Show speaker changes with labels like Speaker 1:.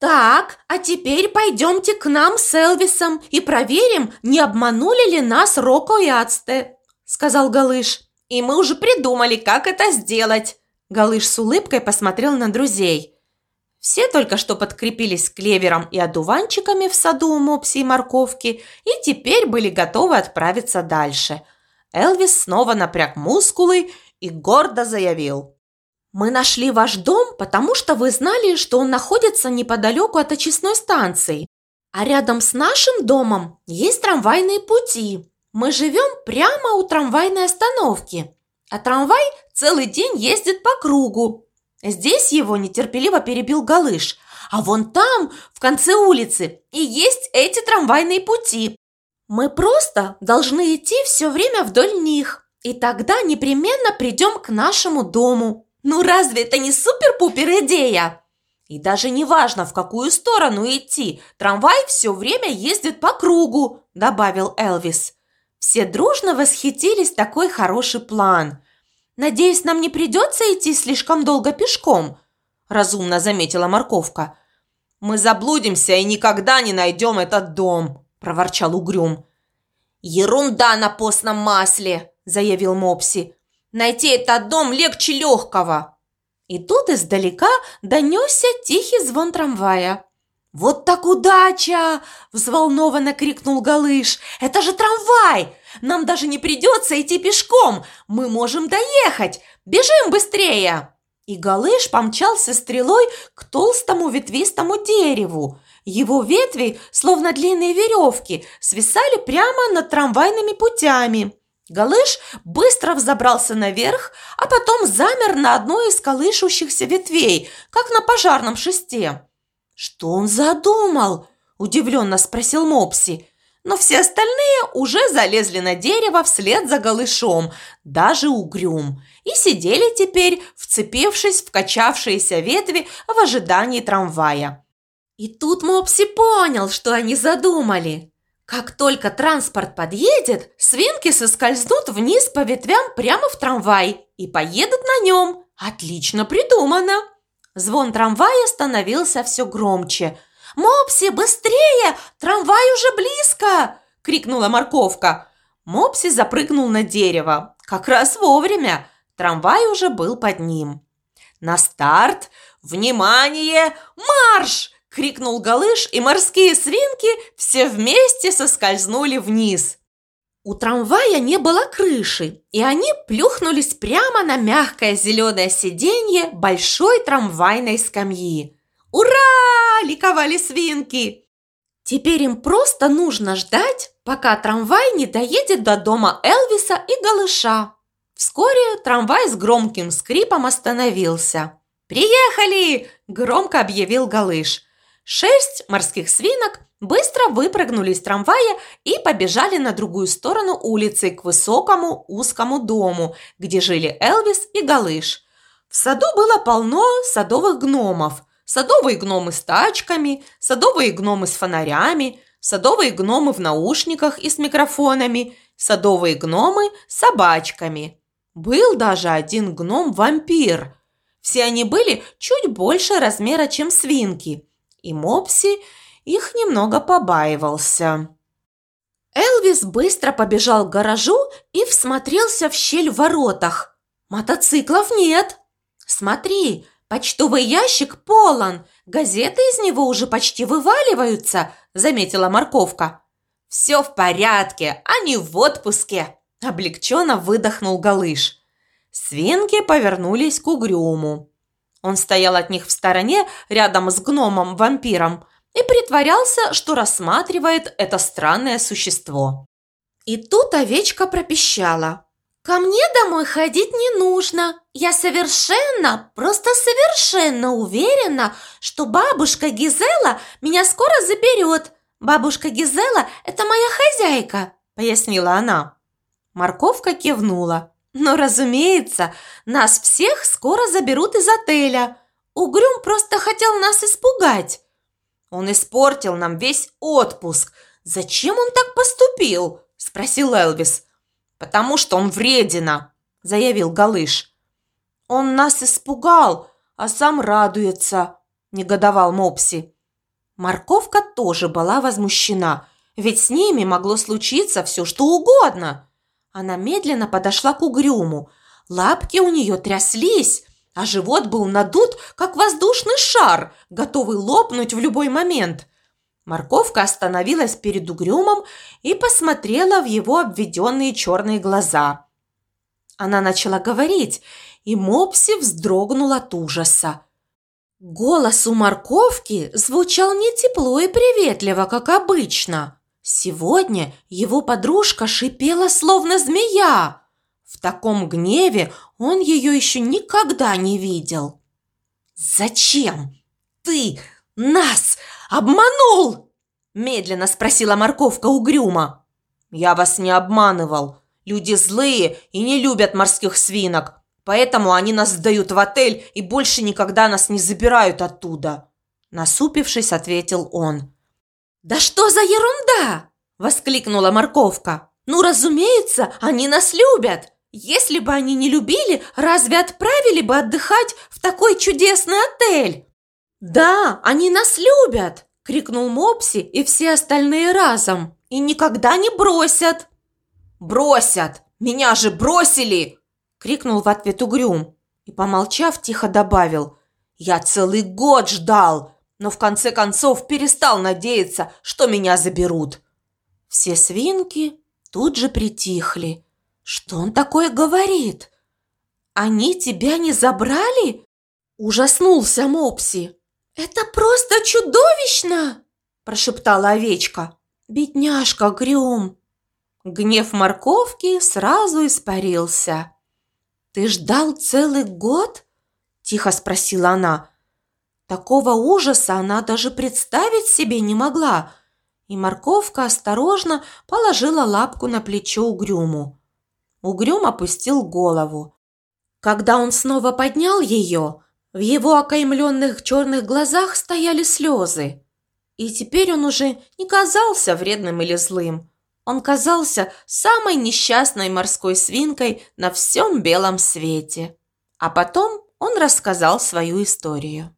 Speaker 1: «Так, а теперь пойдемте к нам с Элвисом и проверим, не обманули ли нас Роко и Ацте», – сказал Галыш.
Speaker 2: «И мы уже придумали, как это сделать».
Speaker 1: Галыш с улыбкой посмотрел на друзей. Все только что подкрепились клевером и одуванчиками в саду у Мопси и морковки и теперь были готовы отправиться дальше. Элвис снова напряг мускулы и гордо заявил – мы нашли ваш дом, потому что вы знали, что он находится неподалеку от очистной станции. А рядом с нашим домом есть трамвайные пути. Мы живем прямо у трамвайной остановки. А трамвай целый день ездит по кругу. Здесь его нетерпеливо перебил Галыш. А вон там, в конце улицы, и есть эти трамвайные пути. Мы просто должны идти все время вдоль них. И тогда непременно придем к нашему дому. Ну разве это не супер-пупер идея? И даже не важно, в какую сторону идти, трамвай все время ездит по кругу, добавил Элвис. Все дружно восхитились такой хороший план. Надеюсь, нам не придется идти слишком долго пешком, разумно заметила морковка.
Speaker 2: Мы заблудимся и никогда не найдем этот дом, проворчал Угрюм.
Speaker 1: Ерунда на постном масле, заявил Мопси. Найти этот дом легче легкого!» И тут издалека донесся тихий звон трамвая. «Вот так удача!» – взволнованно крикнул Галыш. «Это же трамвай! Нам даже не придется идти пешком! Мы можем доехать! Бежим быстрее!» И Галыш помчался стрелой к толстому ветвистому дереву. Его ветви, словно длинные веревки, свисали прямо над трамвайными путями. Галыш быстро взобрался наверх, а потом замер на одной из колышущихся ветвей, как на пожарном шесте. «Что он задумал?» – удивленно спросил Мопси. Но все остальные уже залезли на дерево вслед за голышом, даже угрюм, и сидели теперь, вцепившись в качавшиеся ветви в ожидании трамвая. И тут Мопси понял, что они задумали. Как только транспорт подъедет, свинки соскользнут вниз по ветвям прямо в трамвай и поедут на нем. Отлично придумано. Звон трамвая становился все громче. «Мопси, быстрее! Трамвай уже близко!» – крикнула морковка. Мопси запрыгнул на дерево. Как раз вовремя. Трамвай уже был под ним. «На старт! Внимание! Марш!» – крикнул Галыш, и морские свинки все вместе соскользнули вниз. У трамвая не было крыши, и они плюхнулись прямо на мягкое зеленое сиденье большой трамвайной скамьи. «Ура!» – ликовали свинки. Теперь им просто нужно ждать, пока трамвай не доедет до дома Элвиса и Галыша. Вскоре трамвай с громким скрипом остановился. «Приехали!» – громко объявил Галыш. Шесть морских свинок быстро выпрыгнули из трамвая и побежали на другую сторону улицы к высокому узкому дому, где жили Элвис и Галыш. В саду было полно садовых гномов. Садовые гномы с тачками, садовые гномы с фонарями, садовые гномы в наушниках и с микрофонами, садовые гномы с собачками. Был даже один гном-вампир. Все они были чуть больше размера, чем свинки – и Мопси их немного побаивался. Элвис быстро побежал к гаражу и всмотрелся в щель в воротах. Мотоциклов нет. Смотри, почтовый ящик полон, газеты из него уже почти вываливаются, заметила морковка. Все в порядке, они в отпуске, облегченно выдохнул Галыш. Свинки повернулись к угрюму. Он стоял от них в стороне, рядом с гномом-вампиром, и притворялся, что рассматривает это странное существо. И тут овечка пропищала. «Ко мне домой ходить не нужно. Я совершенно, просто совершенно уверена, что бабушка Гизела меня скоро заберет. Бабушка Гизела – это моя хозяйка», – пояснила она. Морковка кивнула. Но, разумеется, нас всех скоро заберут из отеля. Угрюм просто хотел нас испугать. Он испортил нам весь отпуск. Зачем он так поступил? Спросил Элвис. Потому что он вредина, заявил Галыш. Он нас испугал, а сам радуется, негодовал Мопси. Морковка тоже была возмущена, ведь с ними могло случиться все, что угодно. Она медленно подошла к угрюму. Лапки у нее тряслись, а живот был надут, как воздушный шар, готовый лопнуть в любой момент. Морковка остановилась перед угрюмом и посмотрела в его обведенные черные глаза. Она начала говорить, и Мопси вздрогнул от ужаса. Голос у морковки звучал не тепло и приветливо, как обычно. Сегодня его подружка шипела, словно змея. В таком гневе он ее еще никогда не видел. «Зачем ты нас обманул?» Медленно спросила морковка угрюмо.
Speaker 2: «Я вас не обманывал. Люди злые и не любят морских свинок, поэтому они нас сдают в отель и больше никогда нас не забирают оттуда». Насупившись, ответил он.
Speaker 1: «Да что за ерунда!» – воскликнула морковка. «Ну, разумеется, они нас любят. Если бы они не любили, разве отправили бы отдыхать в такой чудесный отель?» «Да, они нас любят!» – крикнул Мопси и все остальные разом. «И никогда не бросят!»
Speaker 2: «Бросят! Меня же бросили!» – крикнул в ответ Угрюм. И, помолчав, тихо добавил. «Я целый год ждал, но в конце концов перестал надеяться, что меня заберут».
Speaker 1: Все свинки тут же притихли – что он такое говорит? Они тебя не забрали? Ужаснулся Мопси. Это просто чудовищно, прошептала овечка. Бедняжка Грюм. Гнев морковки сразу испарился. «Ты ждал целый год?» – тихо спросила она. Такого ужаса она даже представить себе не могла, и морковка осторожно положила лапку на плечо угрюму. Угрюм опустил голову. Когда он снова поднял ее, в его окаймленных черных глазах стояли слезы. И теперь он уже не казался вредным или злым. Он казался самой несчастной морской свинкой на всем белом свете. А потом он рассказал свою историю.